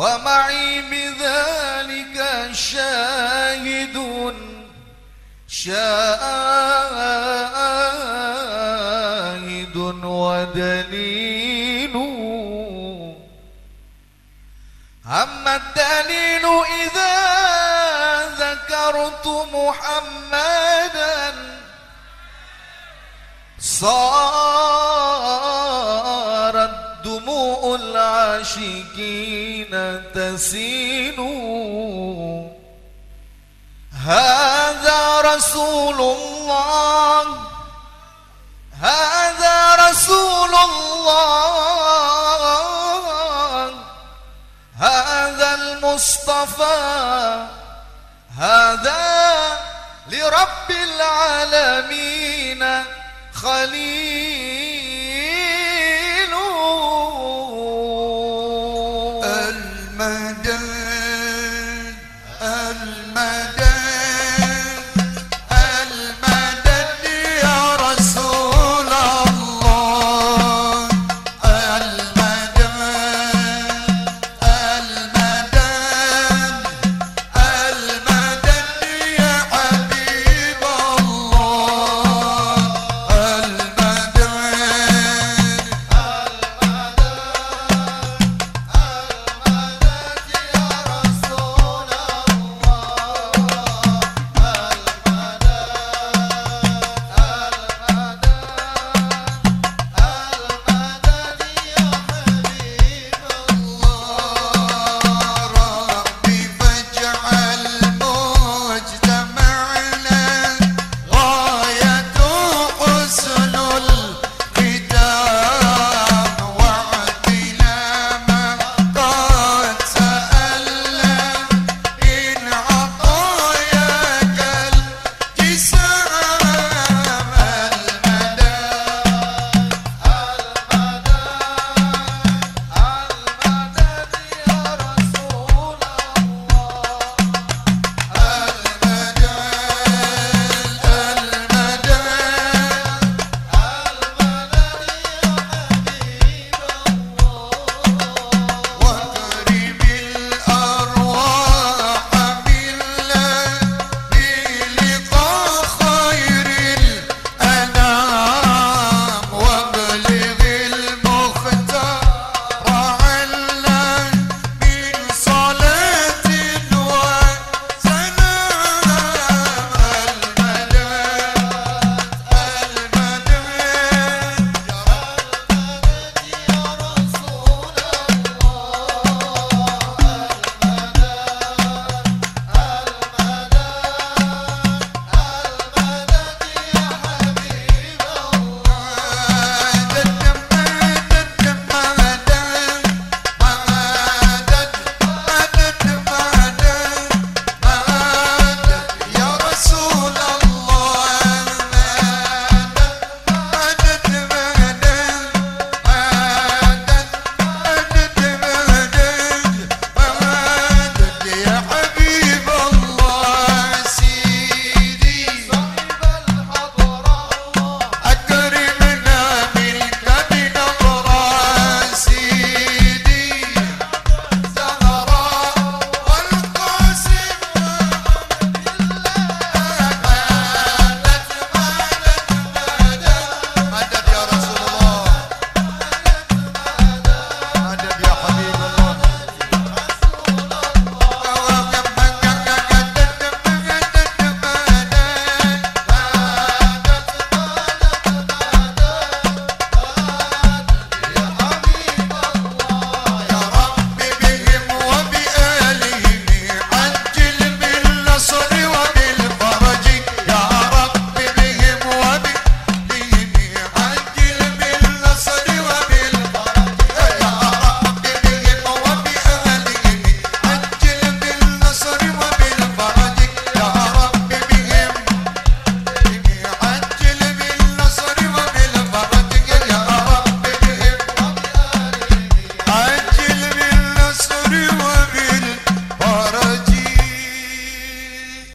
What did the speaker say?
ومعي بذلك شاهد شاهد ودليل. أما الدليل إذا ذكرت محمدا صارت العاشقين تسيل هذا رسول الله. هذا رسول الله. هذا المصطفى. هذا لرب العالمين خليل. المدن